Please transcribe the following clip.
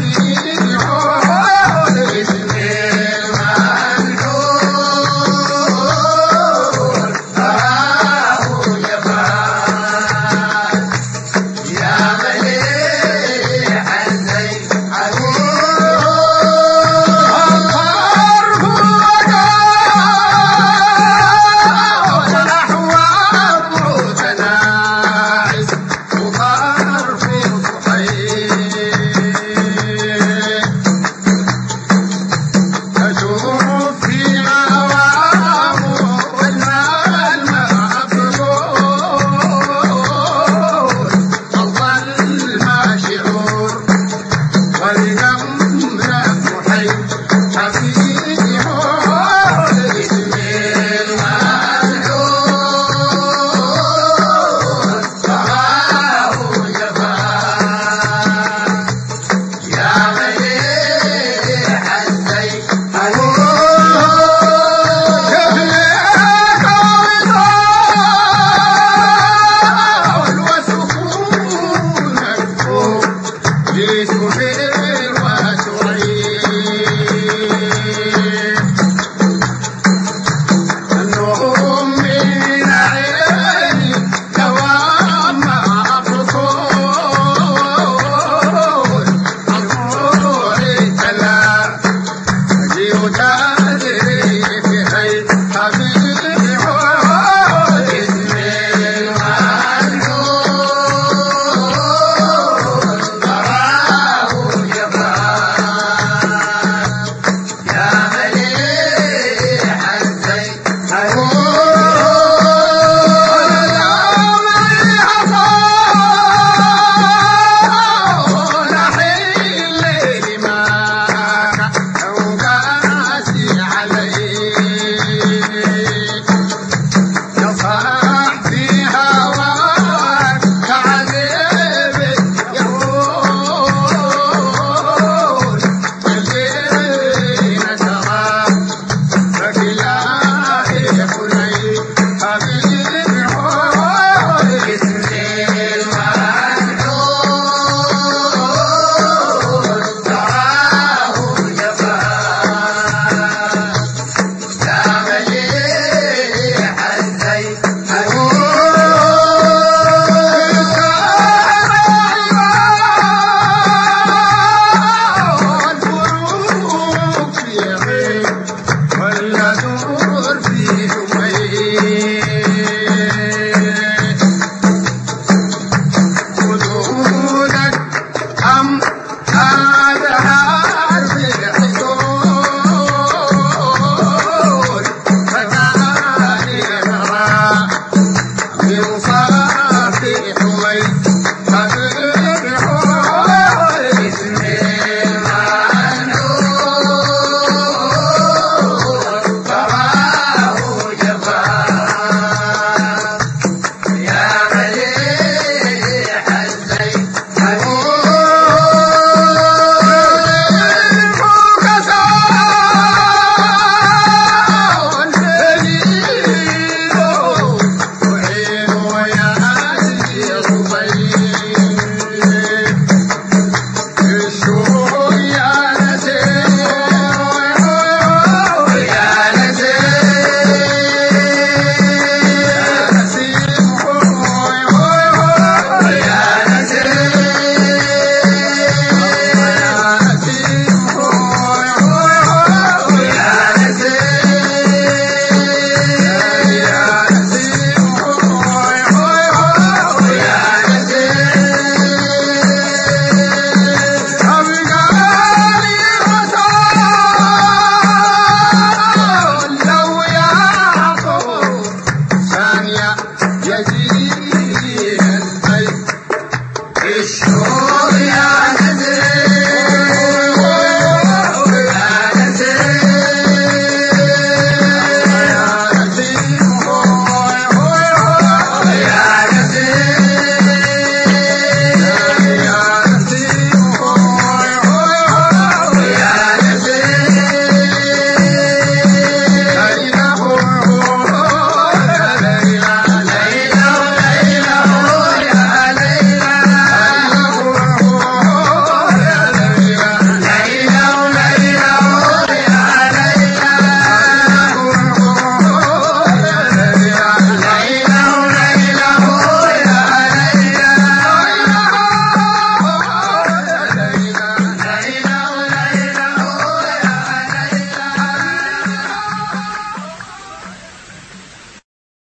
Amen.